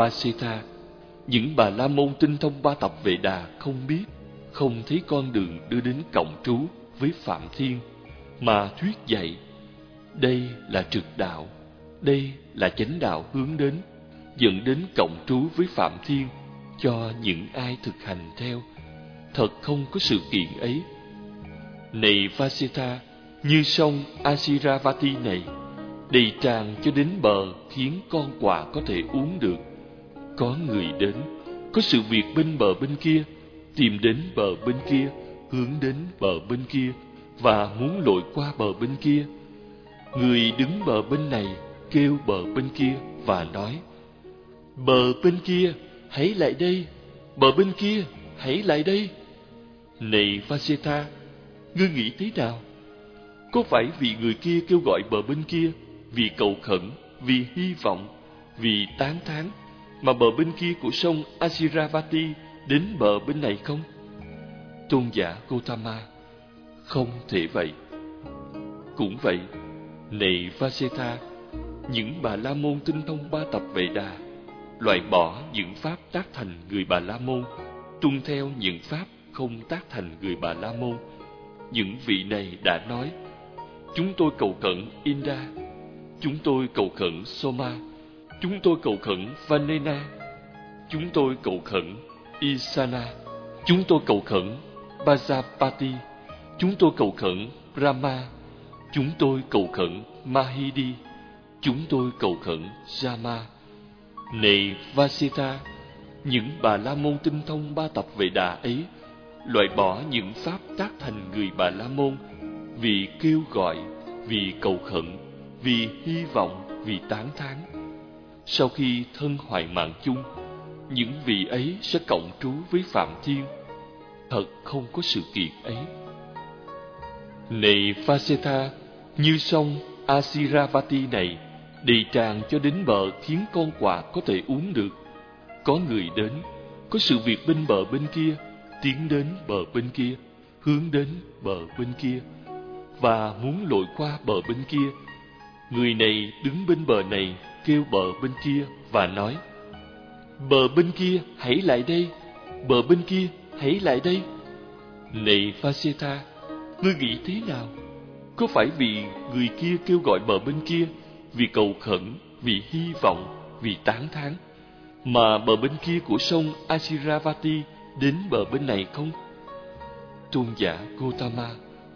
Vasita, những bà la môn tinh thông ba tập vệ đà không biết, không thấy con đường đưa đến cộng trú với Phạm Thiên, mà thuyết dạy. Đây là trực đạo, đây là chánh đạo hướng đến, dẫn đến cộng trú với Phạm Thiên cho những ai thực hành theo. Thật không có sự kiện ấy. Này Vasita, như sông Asiravati này, đầy tràn cho đến bờ khiến con quạ có thể uống được. Có người đến, có sự việc bên bờ bên kia, tìm đến bờ bên kia, hướng đến bờ bên kia và muốn lội qua bờ bên kia. Người đứng bờ bên này kêu bờ bên kia và nói: "Bờ bên kia, hãy lại đây, bờ bên kia, hãy lại đây." Này Vaseta, ngươi nghĩ thế nào? Có phải vì người kia kêu gọi bờ bên kia vì cầu khẩn, vì hy vọng, vì tán thán mà bờ bên kia của sông Asiravati đến bờ bên này không? Tôn giả Gotama, không thể vậy. Cũng vậy, này Vaseta, những bà la môn tinh thông ba tập vệ đà, loại bỏ những pháp tác thành người bà la môn, tuân theo những pháp không tác thành người bà la môn. Những vị này đã nói, chúng tôi cầu cận Inda, chúng tôi cầu khẩn Soma, chúng tôi cầu khẩn Vanena, chúng tôi cầu khẩn Isana, chúng tôi cầu khẩn Bajapati, chúng tôi cầu khẩn Rama, chúng tôi cầu khẩn Mahidi, chúng tôi cầu khẩn Jama. Này Vasita, những bà la môn tinh thông ba tập về đà ấy, loại bỏ những pháp tác thành người bà la môn vì kêu gọi, vì cầu khẩn, vì hy vọng, vì tán thán. Sau khi thân hoại mạng chung, những vị ấy sẽ cộng trú với Phạm Thiên. Thật không có sự kiện ấy. Này Phaseta, như sông Asiravati này đầy tràn cho đến bờ khiến con quà có thể uống được. Có người đến, có sự việc bên bờ bên kia, tiến đến bờ bên kia, hướng đến bờ bên kia và muốn lội qua bờ bên kia. Người này đứng bên bờ này kêu bờ bên kia và nói: Bờ bên kia hãy lại đây, bờ bên kia hãy lại đây. Này Phaseta, ngươi nghĩ thế nào? Có phải vì người kia kêu gọi bờ bên kia vì cầu khẩn, vì hy vọng, vì tán thán mà bờ bên kia của sông Asiravati đến bờ bên này không? Tôn giả Gotama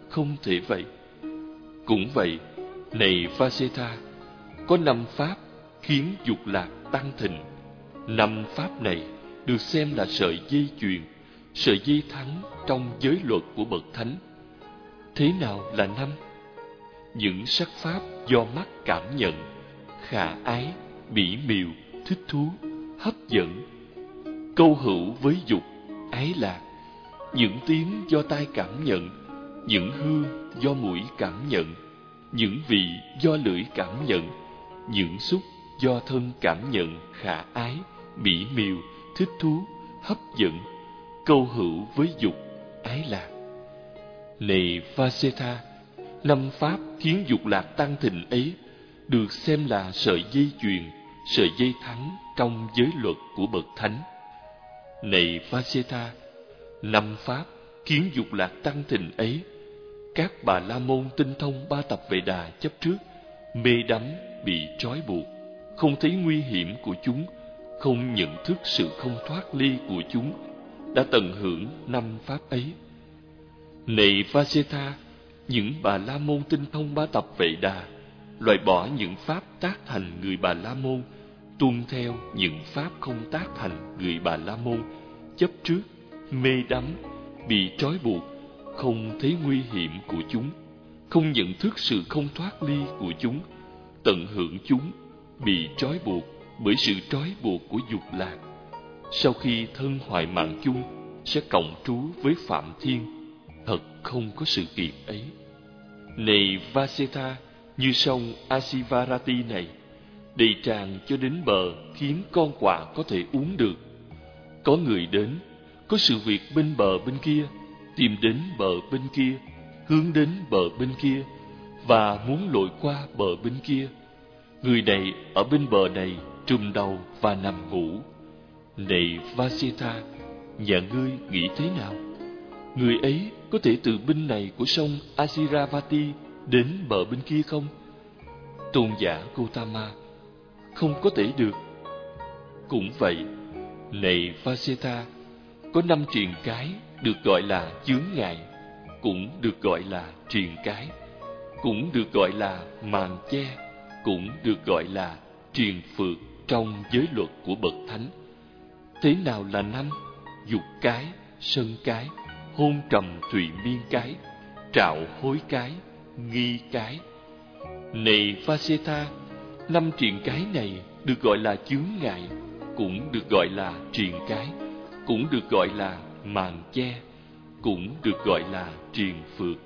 không thể vậy. Cũng vậy, này Vaseta, có năm pháp khiến dục lạc tăng thịnh. Năm pháp này được xem là sợi dây chuyền, sợi dây thắng trong giới luật của bậc thánh. Thế nào là năm? Những sắc pháp do mắt cảm nhận, khả ái, bỉ miều, thích thú, hấp dẫn, câu hữu với dục, ái lạc, những tiếng do tai cảm nhận, những hương do mũi cảm nhận, những vị do lưỡi cảm nhận, những xúc do thân cảm nhận khả ái, mỹ miều, thích thú, hấp dẫn, câu hữu với dục, ái lạc. Này Vaseta, năm pháp khiến dục lạc tăng thịnh ấy được xem là sợi dây chuyền, sợi dây thắng trong giới luật của bậc thánh. Này Vaseta, năm pháp khiến dục lạc tăng thịnh ấy, các bà la môn tinh thông ba tập về đà chấp trước, mê đắm bị trói buộc, không thấy nguy hiểm của chúng, không nhận thức sự không thoát ly của chúng, đã tận hưởng năm pháp ấy. Này Vaseta, những bà la môn tinh thông ba tập vệ đà, loại bỏ những pháp tác thành người bà la môn, tuân theo những pháp không tác thành người bà la môn, chấp trước, mê đắm, bị trói buộc, không thấy nguy hiểm của chúng, không nhận thức sự không thoát ly của chúng, tận hưởng chúng, bị trói buộc bởi sự trói buộc của dục lạc. Sau khi thân hoại mạng chung, sẽ cộng trú với Phạm Thiên. Thật không có sự kiện ấy. Này Vaseta, như sông Asivarati này, đầy tràn cho đến bờ khiến con quạ có thể uống được. Có người đến, có sự việc bên bờ bên kia, tìm đến bờ bên kia, hướng đến bờ bên kia và muốn lội qua bờ bên kia. Người này ở bên bờ này trùm đầu và nằm ngủ. Này Vasita, nhà ngươi nghĩ thế nào? Người ấy có thể từ bên này của sông Asiravati đến bờ bên kia không? Tôn giả Gautama, không có thể được. Cũng vậy, này Vasita, có năm triền cái được gọi là chướng ngại, cũng được gọi là triền cái, cũng được gọi là màn che, cũng được gọi là triền phược trong giới luật của bậc thánh. Thế nào là năm? Dục cái, sân cái, hôn trầm thụy miên cái, trạo hối cái, nghi cái. Này Vaseta, năm triền cái này được gọi là chướng ngại, cũng được gọi là triền cái, cũng được gọi là màn che, cũng được gọi là triền phược.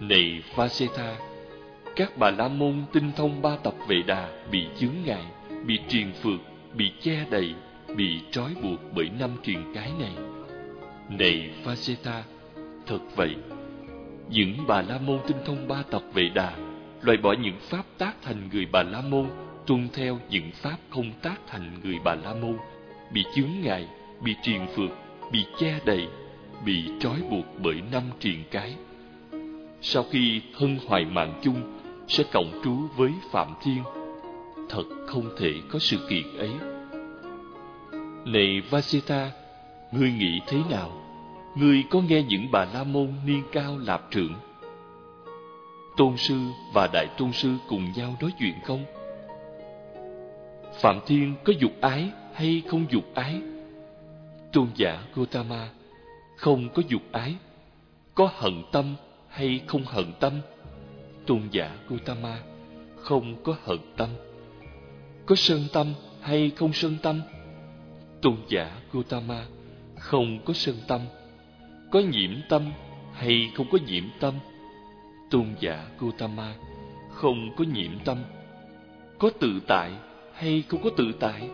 Này Vaseta, các bà la môn tinh thông ba tập vệ đà bị chướng ngại, bị triền phược, bị che đậy, bị trói buộc bởi năm triền cái này. Này Vajeta thật vậy, những bà la môn tinh thông ba tập vệ đà loại bỏ những pháp tác thành người bà la môn tuân theo những pháp không tác thành người bà la môn bị chướng ngại bị triền phược bị che đậy bị trói buộc bởi năm triền cái sau khi thân hoài mạng chung sẽ cộng trú với phạm thiên. Thật không thể có sự kiện ấy. Này vasita, ngươi nghĩ thế nào? Ngươi có nghe những bà la môn niên cao lạp trưởng? Tôn sư và đại tôn sư cùng nhau nói chuyện không? Phạm thiên có dục ái hay không dục ái? Tôn giả gotama không có dục ái. Có hận tâm hay không hận tâm? Tôn giả Gautama không có hận tâm. Có sân tâm hay không sân tâm? Tôn giả Gautama không có sân tâm. Có nhiễm tâm hay không có nhiễm tâm? Tôn giả Gautama không có nhiễm tâm. Có tự tại hay không có tự tại?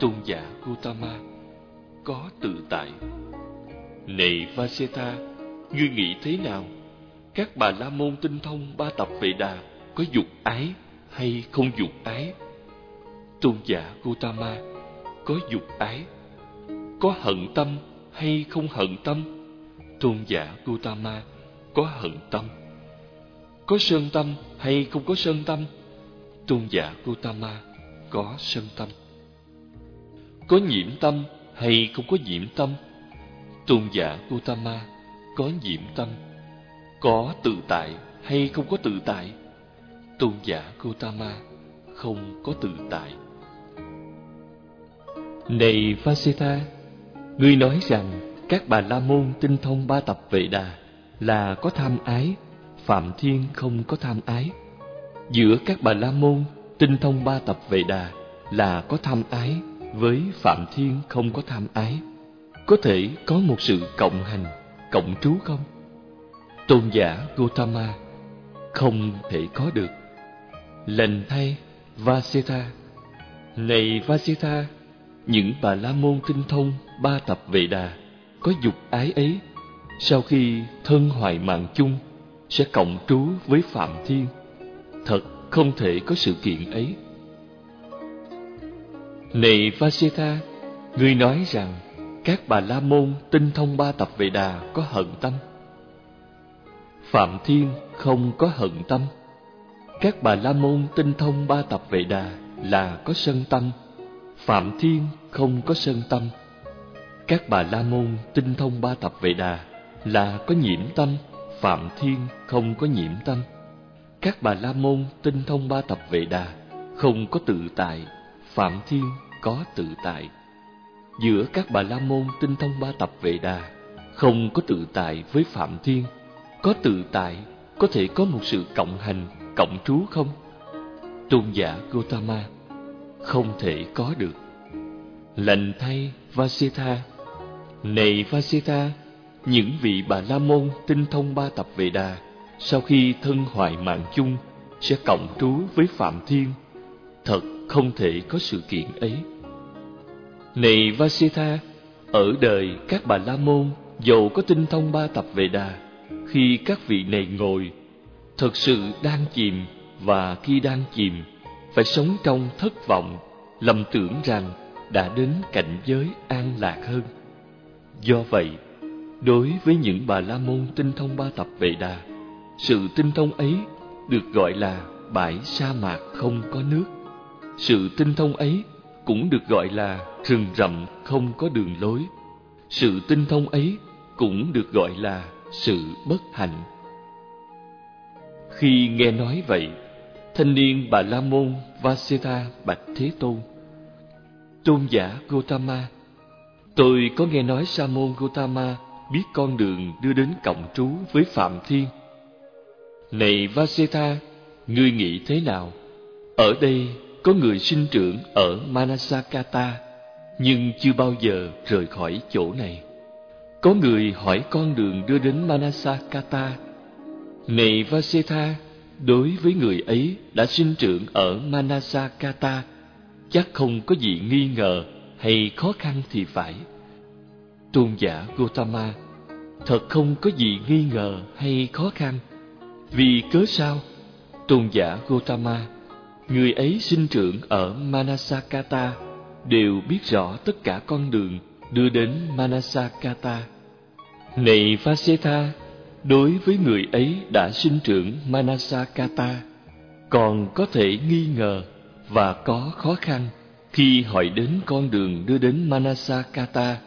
Tôn giả Gautama có tự tại. Này Vaseta, ngươi nghĩ thế nào? Các bà la môn tinh thông ba tập vệ đà có dục ái hay không dục ái? Tôn giả Gautama có dục ái, có hận tâm hay không hận tâm? Tôn giả Gautama có hận tâm, có sơn tâm hay không có sơn tâm? Tôn giả Gautama có sơn tâm, có nhiễm tâm hay không có nhiễm tâm? Tôn giả Gautama có nhiễm tâm có tự tại hay không có tự tại tôn giả Gautama không có tự tại này Vasita ngươi nói rằng các bà la môn tinh thông ba tập vệ đà là có tham ái Phạm Thiên không có tham ái. Giữa các bà la môn tinh thông ba tập vệ đà là có tham ái với Phạm Thiên không có tham ái. Có thể có một sự cộng hành, cộng trú không? Tôn giả Gautama không thể có được. Lành thay Vasita Này Vasita, những bà la môn tinh thông ba tập vệ đà có dục ái ấy sau khi thân hoài mạng chung sẽ cộng trú với Phạm Thiên. Thật không thể có sự kiện ấy. Này Vasita, người nói rằng các bà la môn tinh thông ba tập về đà có hận tâm. Phạm Thiên không có hận tâm. Các bà la môn tinh thông ba tập vệ đà là có sân tâm. Phạm Thiên không có sân tâm. Các bà la môn tinh thông ba tập vệ đà là có nhiễm tâm Phạm Thiên không có nhiễm tâm. Các bà la môn tinh thông ba tập vệ đà, không có tự tại, Phạm Thiên có tự tại. Giữa các bà la môn tinh thông ba tập vệ đà, không có tự tại với Phạm Thiên, có tự tại có thể có một sự cộng hành, cộng trú không? Tôn giả Gotama không thể có được. Lành thay Vasita, Này Vasita, những vị bà la môn tinh thông ba tập về đà sau khi thân hoại mạng chung sẽ cộng trú với phạm thiên thật không thể có sự kiện ấy này Vasita, ở đời các bà la môn dầu có tinh thông ba tập về đà khi các vị này ngồi thật sự đang chìm và khi đang chìm phải sống trong thất vọng lầm tưởng rằng đã đến cảnh giới an lạc hơn. Do vậy, đối với những bà la môn tinh thông ba tập vệ đà, sự tinh thông ấy được gọi là bãi sa mạc không có nước. Sự tinh thông ấy cũng được gọi là rừng rậm không có đường lối. Sự tinh thông ấy cũng được gọi là sự bất hạnh. Khi nghe nói vậy, thanh niên Bà La Môn Vaseta bạch Thế Tôn. Tôn giả Gotama, tôi có nghe nói Sa môn Gotama biết con đường đưa đến cộng trú với Phạm Thiên. Này Vaseta, ngươi nghĩ thế nào? Ở đây có người sinh trưởng ở Manasakata, nhưng chưa bao giờ rời khỏi chỗ này. Có người hỏi con đường đưa đến Manasakata. Này Vasetha, đối với người ấy đã sinh trưởng ở Manasakata, chắc không có gì nghi ngờ hay khó khăn thì phải. Tôn giả Gotama, thật không có gì nghi ngờ hay khó khăn. Vì cớ sao? Tôn giả Gotama, người ấy sinh trưởng ở Manasakata, đều biết rõ tất cả con đường đưa đến Manasakata. Này Vasetha, đối với người ấy đã sinh trưởng Manasakata, còn có thể nghi ngờ và có khó khăn khi hỏi đến con đường đưa đến Manasakata.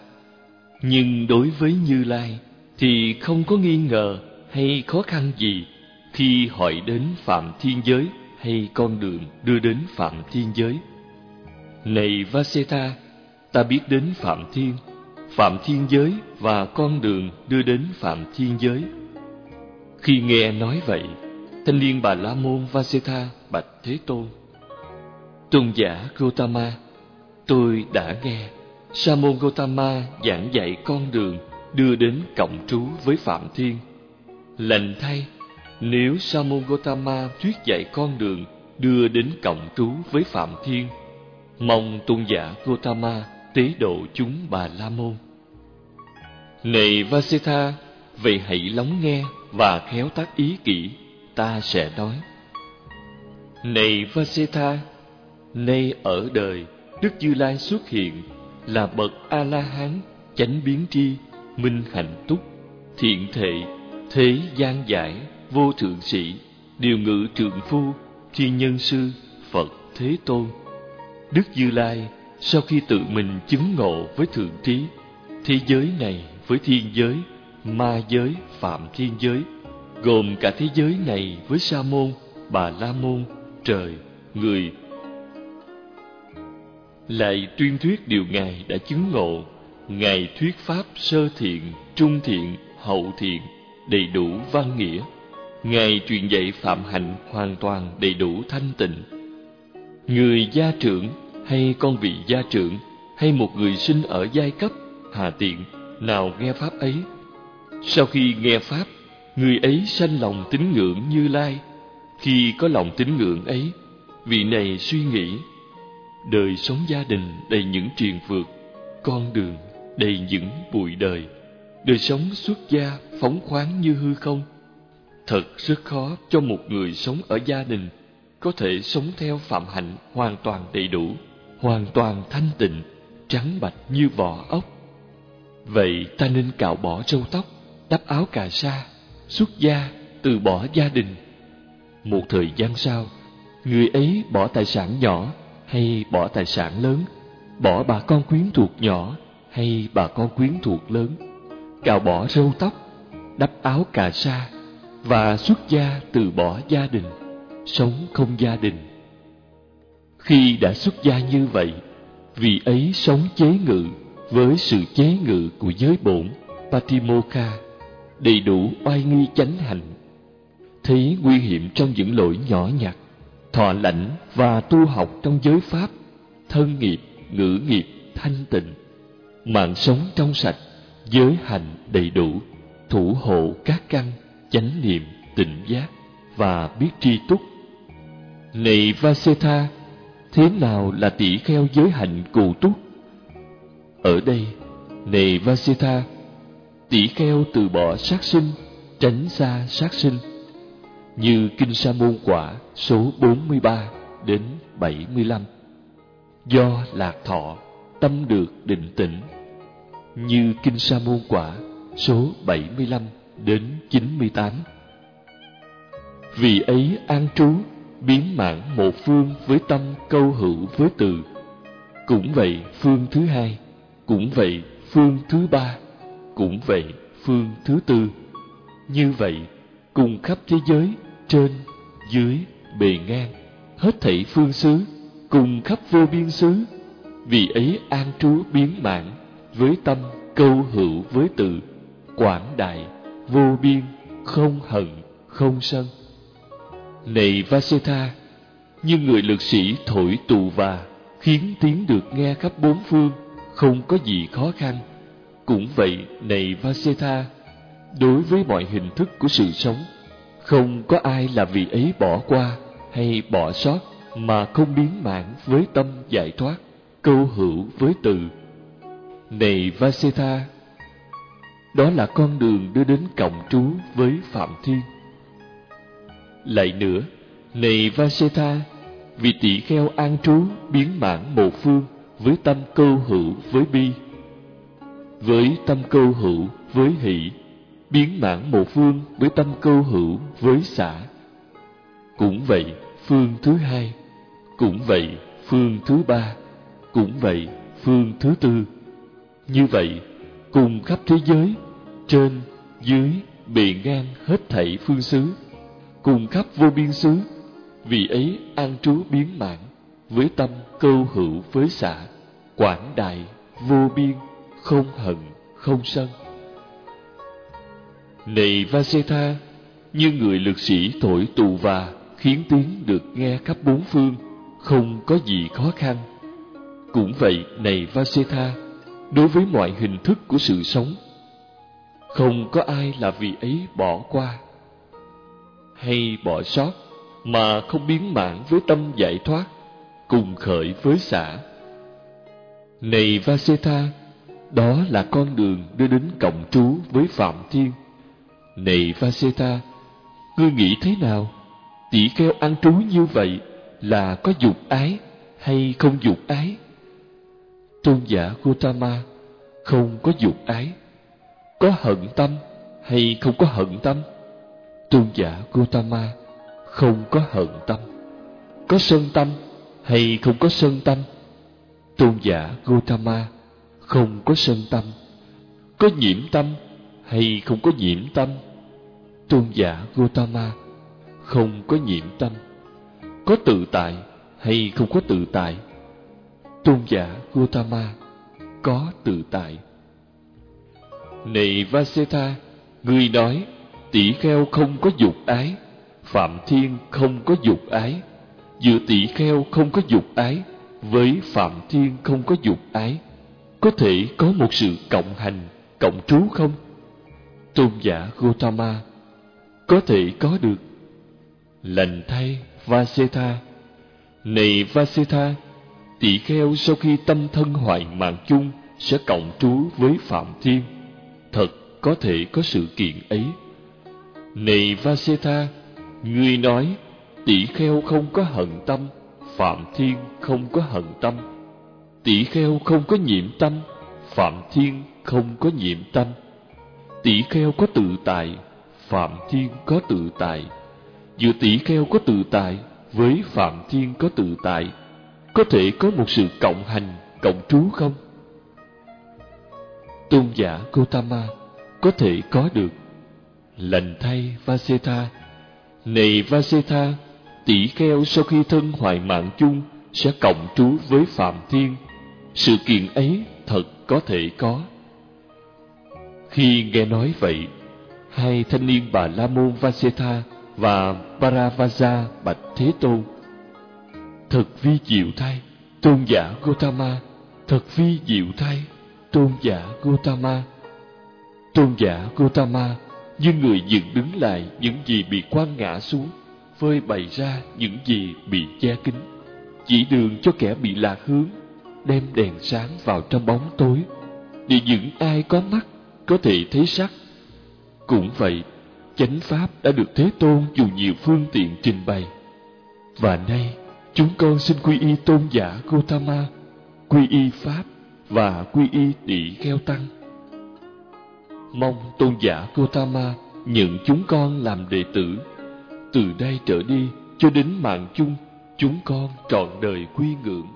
Nhưng đối với Như Lai thì không có nghi ngờ hay khó khăn gì khi hỏi đến Phạm Thiên Giới hay con đường đưa đến Phạm Thiên Giới. Này Vasetha, ta biết đến Phạm Thiên, Phạm Thiên Giới và con đường đưa đến Phạm Thiên Giới. Khi nghe nói vậy, thanh niên bà La Môn Vasetha bạch Thế Tôn. Tôn giả Gotama, tôi đã nghe Sa môn Gotama giảng dạy con đường đưa đến cộng trú với Phạm Thiên. Lành thay, nếu Sa môn Gotama thuyết dạy con đường đưa đến cộng trú với Phạm Thiên, mong tôn giả Gotama tế độ chúng bà La môn. Này Vasetha, vậy hãy lắng nghe và khéo tác ý kỹ, ta sẽ nói. Này Vasetha, nay ở đời, Đức Như Lai xuất hiện là bậc A La Hán, chánh biến tri, minh hạnh túc, thiện thệ, thế gian giải, vô thượng sĩ, điều ngự trượng phu, thiên nhân sư, Phật Thế Tôn. Đức Như Lai sau khi tự mình chứng ngộ với thượng trí, thế giới này với thiên giới, ma giới, phạm thiên giới, gồm cả thế giới này với sa môn, bà la môn, trời, người. Lại tuyên thuyết điều Ngài đã chứng ngộ, Ngài thuyết pháp sơ thiện, trung thiện, hậu thiện, đầy đủ văn nghĩa. Ngài truyền dạy phạm hạnh hoàn toàn đầy đủ thanh tịnh. Người gia trưởng hay con vị gia trưởng, hay một người sinh ở giai cấp, hà tiện, nào nghe pháp ấy. Sau khi nghe pháp, người ấy sanh lòng tín ngưỡng như lai. Khi có lòng tín ngưỡng ấy, vị này suy nghĩ, đời sống gia đình đầy những triền vượt, con đường đầy những bụi đời. Đời sống xuất gia phóng khoáng như hư không. Thật rất khó cho một người sống ở gia đình có thể sống theo phạm hạnh hoàn toàn đầy đủ hoàn toàn thanh tịnh trắng bạch như vỏ ốc Vậy ta nên cạo bỏ râu tóc, đắp áo cà sa, xuất gia, từ bỏ gia đình. Một thời gian sau, người ấy bỏ tài sản nhỏ hay bỏ tài sản lớn, bỏ bà con quyến thuộc nhỏ hay bà con quyến thuộc lớn, cạo bỏ râu tóc, đắp áo cà sa và xuất gia từ bỏ gia đình, sống không gia đình. Khi đã xuất gia như vậy, vì ấy sống chế ngự với sự chế ngự của giới bổn patimokha, đầy đủ oai nghi chánh hành thấy nguy hiểm trong những lỗi nhỏ nhặt thọ lãnh và tu học trong giới pháp thân nghiệp ngữ nghiệp thanh tịnh mạng sống trong sạch giới hành đầy đủ thủ hộ các căn chánh niệm tỉnh giác và biết tri túc. Này Vasetha thế nào là tỷ kheo giới hạnh cù túc ở đây, nề Vasitha, tỷ kheo từ bỏ sát sinh, tránh xa sát sinh, như Kinh Sa Môn Quả số 43 đến 75. do lạc thọ tâm được định tĩnh như kinh sa môn quả số 75 đến 98 vì ấy an trú biến mãn một phương với tâm câu hữu với từ. Cũng vậy phương thứ hai, cũng vậy phương thứ ba, cũng vậy phương thứ tư. Như vậy, cùng khắp thế giới, trên, dưới, bề ngang, hết thảy phương xứ, cùng khắp vô biên xứ, vì ấy an trú biến mãn với tâm câu hữu với từ, quảng đại, vô biên, không hận, không sân này Vasetha, như người lực sĩ thổi tù và khiến tiếng được nghe khắp bốn phương, không có gì khó khăn. Cũng vậy, này Vasetha, đối với mọi hình thức của sự sống, không có ai là vì ấy bỏ qua hay bỏ sót mà không biến mãn với tâm giải thoát, câu hữu với từ. Này Vasetha, đó là con đường đưa đến cộng trú với Phạm Thiên. Lại nữa, này Vasetha, vì tỷ kheo an trú biến mãn một phương với tâm câu hữu với bi, với tâm câu hữu với hỷ, biến mãn một phương với tâm câu hữu với xã. Cũng vậy, phương thứ hai, cũng vậy, phương thứ ba, cũng vậy, phương thứ tư. Như vậy, cùng khắp thế giới, trên, dưới, bề ngang hết thảy phương xứ cùng khắp vô biên xứ. Vì ấy an trú biến mãn, với tâm câu hữu với xã quảng đại vô biên, không hận, không sân. Này Vasetha như người lực sĩ thổi tù và khiến tiếng được nghe khắp bốn phương, không có gì khó khăn. Cũng vậy, này Vasetha đối với mọi hình thức của sự sống, không có ai là vì ấy bỏ qua hay bỏ sót mà không biến mãn với tâm giải thoát cùng khởi với xã này Vasetha đó là con đường đưa đến cộng trú với Phạm Thiên. Này Vasetha ngươi nghĩ thế nào? Tỷ kheo ăn trú như vậy là có dục ái hay không dục ái? Tôn giả Gotama, không có dục ái. Có hận tâm hay không có hận tâm? Tôn giả Gautama không có hận tâm, có sân tâm hay không có sân tâm. Tôn giả Gautama không có sân tâm, có nhiễm tâm hay không có nhiễm tâm. Tôn giả Gautama không có nhiễm tâm, có tự tại hay không có tự tại. Tôn giả Gautama có tự tại. Này Vasetha, người nói tỷ kheo không có dục ái, phạm thiên không có dục ái. Giữa tỷ kheo không có dục ái, với phạm thiên không có dục ái. Có thể có một sự cộng hành, cộng trú không? Tôn giả gotama có thể có được. Lành thay vasetha. Này vasetha, tỷ kheo sau khi tâm thân hoại mạng chung sẽ cộng trú với phạm thiên, thật có thể có sự kiện ấy này Vasetha, ngươi nói tỷ kheo không có hận tâm, Phạm Thiên không có hận tâm. Tỷ kheo không có nhiễm tâm, Phạm Thiên không có nhiễm tâm. Tỷ kheo có tự tại, Phạm Thiên có tự tại. Giữa tỷ kheo có tự tại với Phạm Thiên có tự tại, có thể có một sự cộng hành, cộng trú không? Tôn giả Gotama có thể có được lành thay Vasetha. Này Vasetha, tỷ kheo sau khi thân hoại mạng chung sẽ cộng trú với Phạm Thiên. Sự kiện ấy thật có thể có. Khi nghe nói vậy, hai thanh niên bà La Môn Vasetha và Paravaja bạch Thế Tôn. Thật vi diệu thay, tôn giả Gotama, thật vi diệu thay, tôn giả Gotama. Tôn giả Gotama nhưng người dựng đứng lại những gì bị quăng ngã xuống, phơi bày ra những gì bị che kín. Chỉ đường cho kẻ bị lạc hướng, đem đèn sáng vào trong bóng tối. Để những ai có mắt có thể thấy sắc. Cũng vậy, chánh pháp đã được thế tôn dùng nhiều phương tiện trình bày. Và nay, chúng con xin quy y tôn giả Gotama quy y Pháp và quy y tỷ kheo tăng. Mong tôn giả Gotama nhận chúng con làm đệ tử. Từ đây trở đi cho đến mạng chung, chúng con trọn đời quy ngưỡng.